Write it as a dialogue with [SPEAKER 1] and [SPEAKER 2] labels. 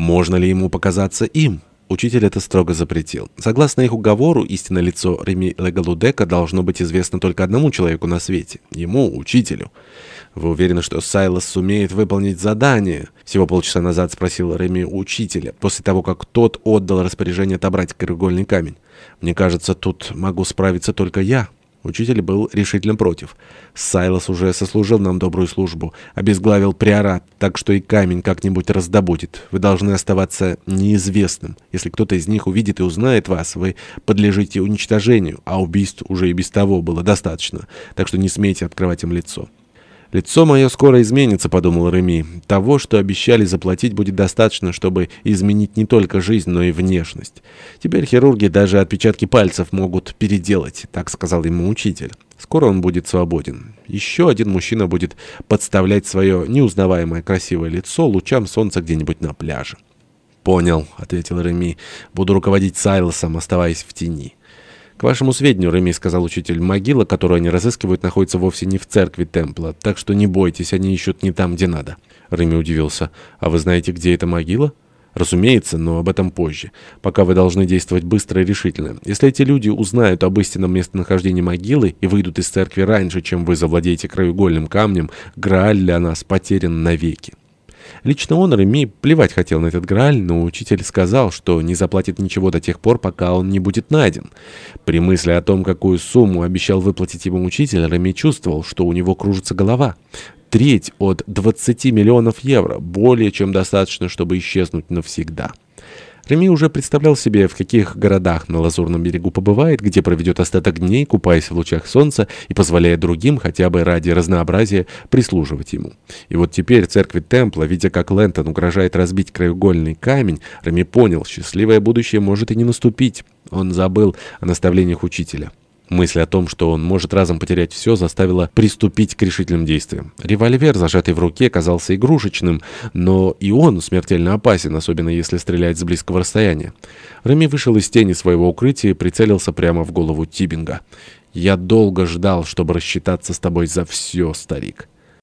[SPEAKER 1] Можно ли ему показаться им? Учитель это строго запретил. Согласно их уговору, истинное лицо Реми Легалудека должно быть известно только одному человеку на свете. Ему, учителю. «Вы уверены, что Сайлос сумеет выполнить задание?» Всего полчаса назад спросил Реми учителя, после того, как тот отдал распоряжение отобрать краеугольный камень. «Мне кажется, тут могу справиться только я». Учитель был решительно против. Сайлос уже сослужил нам добрую службу, обезглавил приорат, так что и камень как-нибудь раздобудет. Вы должны оставаться неизвестным. Если кто-то из них увидит и узнает вас, вы подлежите уничтожению, а убийств уже и без того было достаточно, так что не смейте открывать им лицо. «Лицо мое скоро изменится», — подумал Реми. «Того, что обещали заплатить, будет достаточно, чтобы изменить не только жизнь, но и внешность. Теперь хирурги даже отпечатки пальцев могут переделать», — так сказал ему учитель. «Скоро он будет свободен. Еще один мужчина будет подставлять свое неузнаваемое красивое лицо лучам солнца где-нибудь на пляже». «Понял», — ответил Реми. «Буду руководить Сайлосом, оставаясь в тени». «К вашему сведению, Реми, — сказал учитель, — могила, которую они разыскивают, находится вовсе не в церкви Темпла, так что не бойтесь, они ищут не там, где надо». Реми удивился. «А вы знаете, где эта могила?» «Разумеется, но об этом позже. Пока вы должны действовать быстро и решительно. Если эти люди узнают об истинном местонахождении могилы и выйдут из церкви раньше, чем вы завладеете краеугольным камнем, Грааль для нас потерян навеки». Лично он, Реми, плевать хотел на этот Грааль, но учитель сказал, что не заплатит ничего до тех пор, пока он не будет найден. При мысли о том, какую сумму обещал выплатить ему учитель, Реми чувствовал, что у него кружится голова. Треть от 20 миллионов евро, более чем достаточно, чтобы исчезнуть навсегда. Реми уже представлял себе, в каких городах на Лазурном берегу побывает, где проведет остаток дней, купаясь в лучах солнца и позволяя другим, хотя бы ради разнообразия, прислуживать ему. И вот теперь церкви Темпла, видя, как Лэнтон угрожает разбить краеугольный камень, Реми понял, счастливое будущее может и не наступить. Он забыл о наставлениях учителя. Мысль о том, что он может разом потерять все, заставила приступить к решительным действиям. Револьвер, зажатый в руке, казался игрушечным, но и он смертельно опасен, особенно если стрелять с близкого расстояния. Реми вышел из тени своего укрытия и прицелился прямо в голову Тибинга. «Я долго ждал, чтобы рассчитаться с тобой за все, старик».